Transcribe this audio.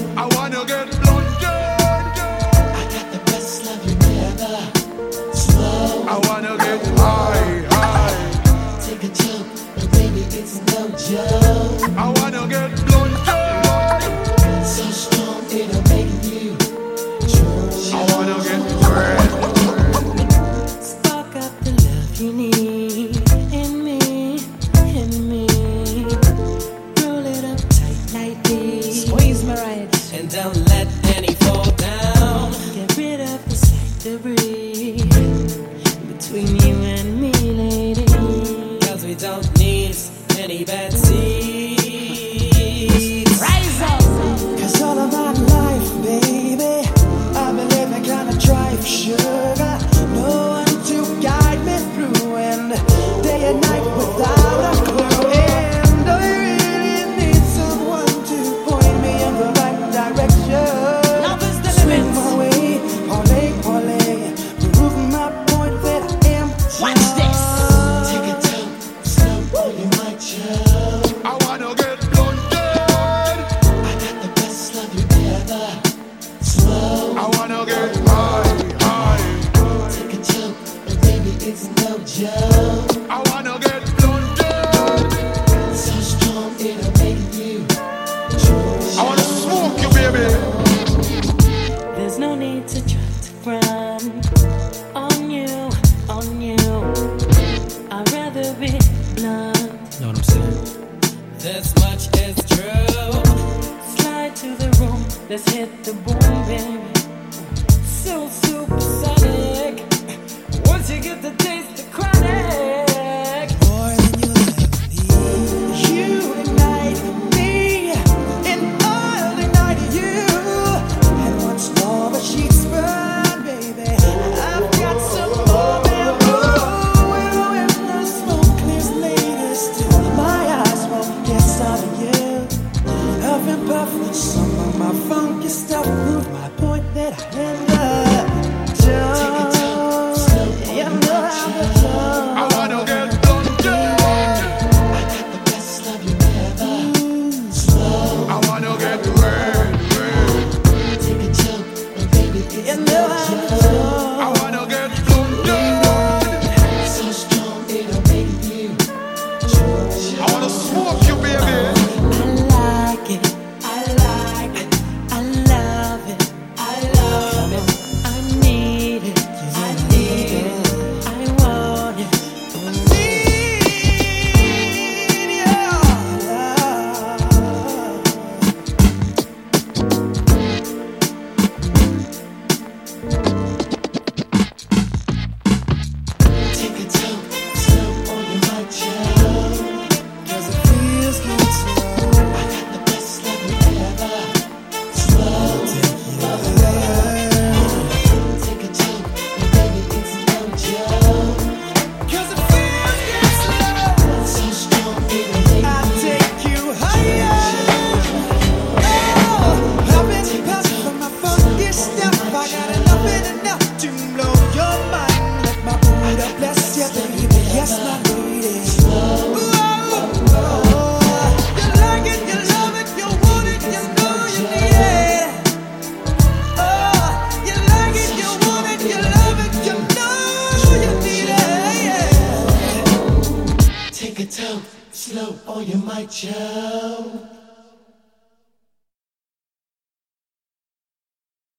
I want Between you and me, lady. Cause we don't need any bad seeds. Let's hit the boom, baby. So, Take a slow or you might choke.